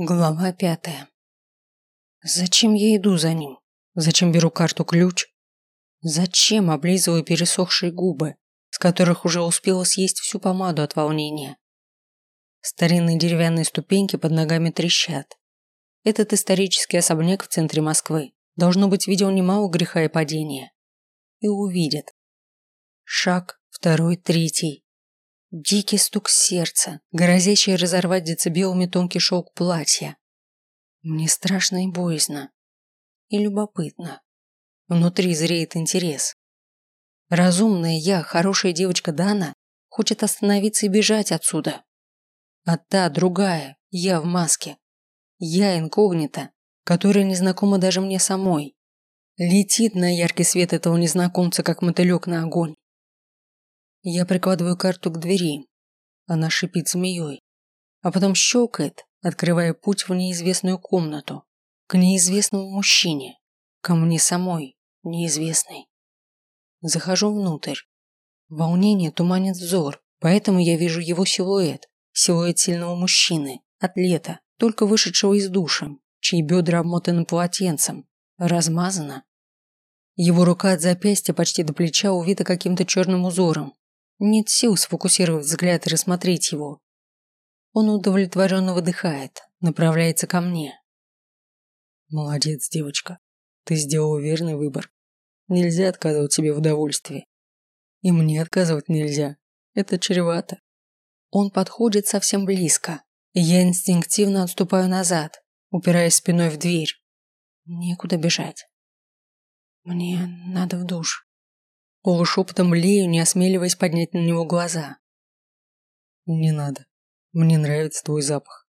Глава пятая. Зачем я иду за ним? Зачем беру карту-ключ? Зачем облизываю пересохшие губы, с которых уже успела съесть всю помаду от волнения? Старинные деревянные ступеньки под ногами трещат. Этот исторический особняк в центре Москвы должно быть видел немало греха и падения. И увидит. Шаг, второй, третий. Дикий стук сердца, грозящий разорвать децибелами тонкий шелк платья. Мне страшно и боязно. И любопытно. Внутри зреет интерес. Разумная я, хорошая девочка Дана, хочет остановиться и бежать отсюда. А та, другая, я в маске. Я инкогнита, которая не знакома даже мне самой. Летит на яркий свет этого незнакомца, как мотылек на огонь. Я прикладываю карту к двери. Она шипит змеей. А потом щелкает, открывая путь в неизвестную комнату. К неизвестному мужчине. Ко мне самой, неизвестной. Захожу внутрь. Волнение туманит взор, поэтому я вижу его силуэт. Силуэт сильного мужчины, атлета, только вышедшего из душа, чьи бедра обмотаны полотенцем. Размазано. Его рука от запястья почти до плеча увита каким-то черным узором, нет сил сфокусировать взгляд и рассмотреть его. Он удовлетворенно выдыхает, направляется ко мне. Молодец, девочка. Ты сделала верный выбор. Нельзя отказывать себе в удовольствии. И мне отказывать нельзя. Это чревато. Он подходит совсем близко, и я инстинктивно отступаю назад, упираясь спиной в дверь. Некуда бежать. Мне надо в душ. Полушепотом лею, не осмеливаясь поднять на него глаза. «Не надо. Мне нравится твой запах».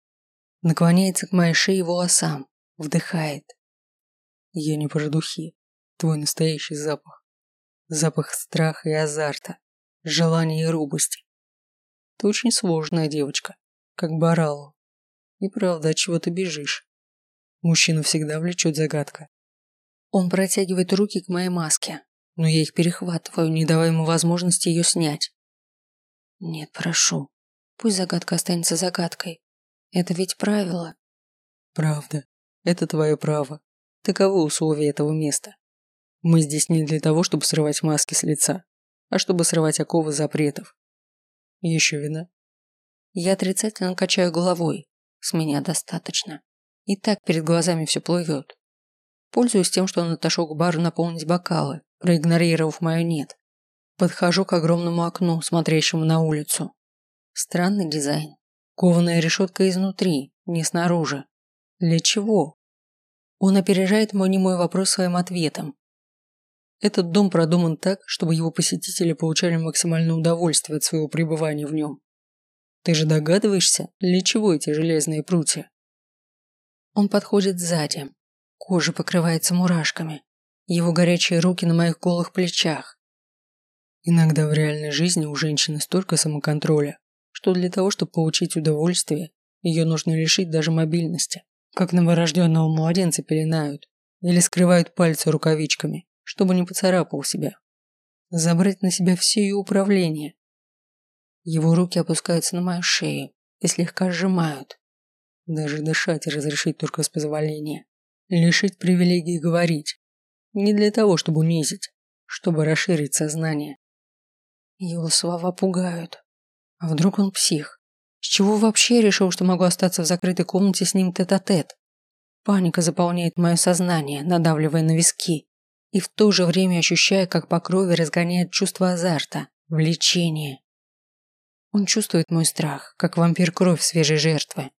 Наклоняется к моей шее волосам, вдыхает. «Я не про духи. Твой настоящий запах. Запах страха и азарта, желания и грубости. Ты очень сложная девочка, как Баралу. И правда, от чего ты бежишь? Мужчину всегда влечет загадка. Он протягивает руки к моей маске, но я их перехватываю, не давая ему возможности ее снять. Нет, прошу. Пусть загадка останется загадкой. Это ведь правило. Правда. Это твое право. Таковы условия этого места. Мы здесь не для того, чтобы срывать маски с лица, а чтобы срывать оковы запретов. Еще вина? Я отрицательно качаю головой. С меня достаточно. И так перед глазами все плывет. Пользуюсь тем, что он отошел к бару наполнить бокалы, проигнорировав мое «нет». Подхожу к огромному окну, смотрящему на улицу. Странный дизайн. Кованая решетка изнутри, не снаружи. Для чего? Он опережает мой немой вопрос своим ответом. Этот дом продуман так, чтобы его посетители получали максимальное удовольствие от своего пребывания в нем. Ты же догадываешься, для чего эти железные прутья? Он подходит сзади. Кожа покрывается мурашками его горячие руки на моих голых плечах. Иногда в реальной жизни у женщины столько самоконтроля, что для того, чтобы получить удовольствие, ее нужно лишить даже мобильности, как новорожденного младенца пеленают или скрывают пальцы рукавичками, чтобы не поцарапал себя. Забрать на себя все ее управление. Его руки опускаются на мою шею и слегка сжимают. Даже дышать разрешить только с позволения. Лишить привилегии говорить. Не для того, чтобы унизить, чтобы расширить сознание. Его слова пугают. А вдруг он псих? С чего вообще решил, что могу остаться в закрытой комнате с ним тет-а-тет? -тет? Паника заполняет мое сознание, надавливая на виски. И в то же время ощущая, как по крови разгоняет чувство азарта, влечения. Он чувствует мой страх, как вампир кровь свежей жертвы.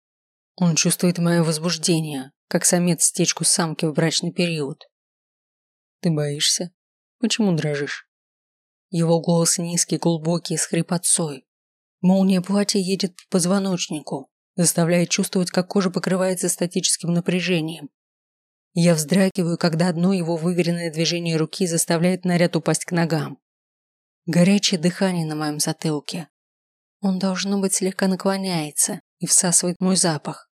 Он чувствует мое возбуждение, как самец стечку самки в брачный период. Ты боишься? Почему дрожишь? Его голос низкий, глубокий, с хрипотцой. Молния платья едет по позвоночнику, заставляет чувствовать, как кожа покрывается статическим напряжением. Я вздрагиваю, когда одно его выверенное движение руки заставляет наряд упасть к ногам. Горячее дыхание на моем затылке. Он, должно быть, слегка наклоняется и всасывает мой запах.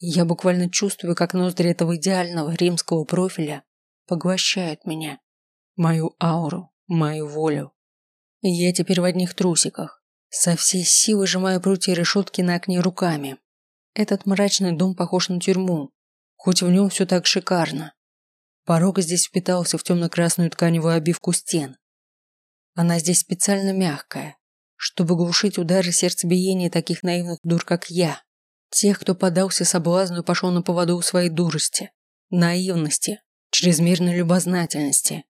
Я буквально чувствую, как ноздри этого идеального римского профиля поглощает меня. Мою ауру, мою волю. я теперь в одних трусиках. Со всей силы сжимаю прутья решетки на окне руками. Этот мрачный дом похож на тюрьму, хоть в нем все так шикарно. Порог здесь впитался в темно-красную тканевую обивку стен. Она здесь специально мягкая, чтобы глушить удары сердцебиения таких наивных дур, как я. Тех, кто поддался соблазну и пошел на поводу у своей дурости, наивности, чрезмерной любознательности.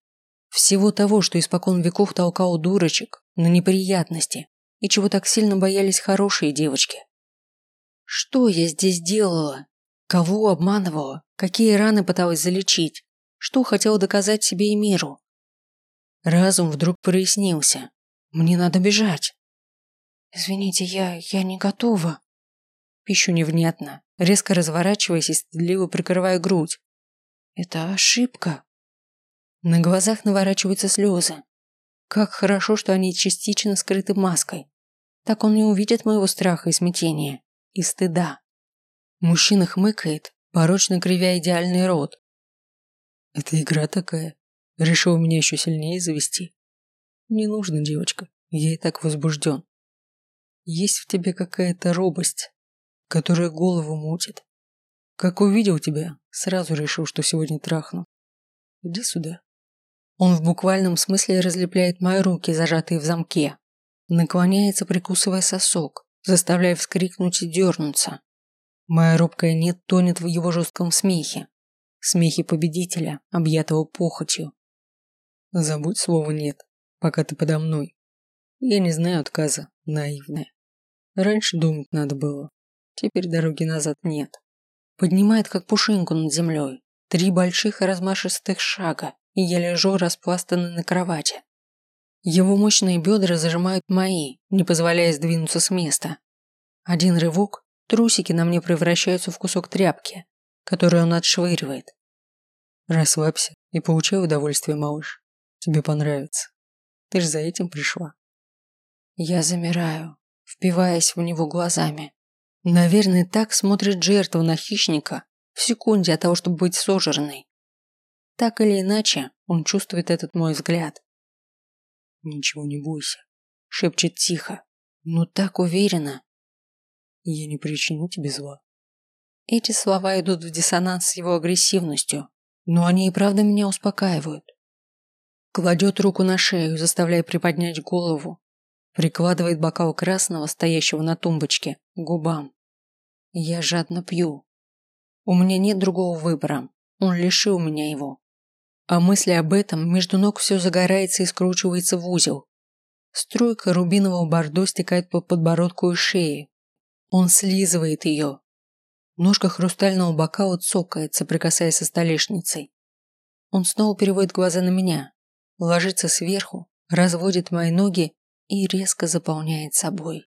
Всего того, что испокон веков толкал дурочек на неприятности и чего так сильно боялись хорошие девочки. Что я здесь делала? Кого обманывала? Какие раны пыталась залечить? Что хотела доказать себе и миру? Разум вдруг прояснился. Мне надо бежать. Извините, я... я не готова. Пищу невнятно, резко разворачиваясь и стыдливо прикрывая грудь. Это ошибка. На глазах наворачиваются слезы. Как хорошо, что они частично скрыты маской. Так он не увидит моего страха и смятения и стыда. Мужчина хмыкает, порочно кривя идеальный рот. Это игра такая. Решил меня еще сильнее завести. Не нужно, девочка. Я и так возбужден. Есть в тебе какая-то робость, которая голову мутит. Как увидел тебя, сразу решил, что сегодня трахну. Иди сюда. Он в буквальном смысле разлепляет мои руки, зажатые в замке. Наклоняется, прикусывая сосок заставляя вскрикнуть и дернуться. Моя робкая нет тонет в его жестком смехе. Смехе победителя, объятого похотью. Забудь слово «нет», пока ты подо мной. Я не знаю отказа, наивная. Раньше думать надо было. Теперь дороги назад нет. Поднимает, как пушинку над землей. Три больших и размашистых шага, и я лежу распластанный на кровати. Его мощные бедра зажимают мои, не позволяя сдвинуться с места. Один рывок, трусики на мне превращаются в кусок тряпки, который он отшвыривает. Расслабься и получай удовольствие, малыш. Тебе понравится. Ты же за этим пришла. Я замираю, впиваясь в него глазами. Наверное, так смотрит жертва на хищника в секунде от того, чтобы быть сожранной. Так или иначе, он чувствует этот мой взгляд. Ничего не бойся, шепчет тихо, но так уверенно. Я не причиню тебе зла. Эти слова идут в диссонанс с его агрессивностью, но они и правда меня успокаивают. Кладет руку на шею, заставляя приподнять голову, прикладывает бокал красного, стоящего на тумбочке, губам. Я жадно пью. У меня нет другого выбора, он лишил меня его. А мысли об этом между ног все загорается и скручивается в узел. Струйка рубинового бордо стекает по подбородку и шее. Он слизывает ее. Ножка хрустального бокала цокает, соприкасаясь со столешницей. Он снова переводит глаза на меня, ложится сверху, разводит мои ноги и резко заполняет собой.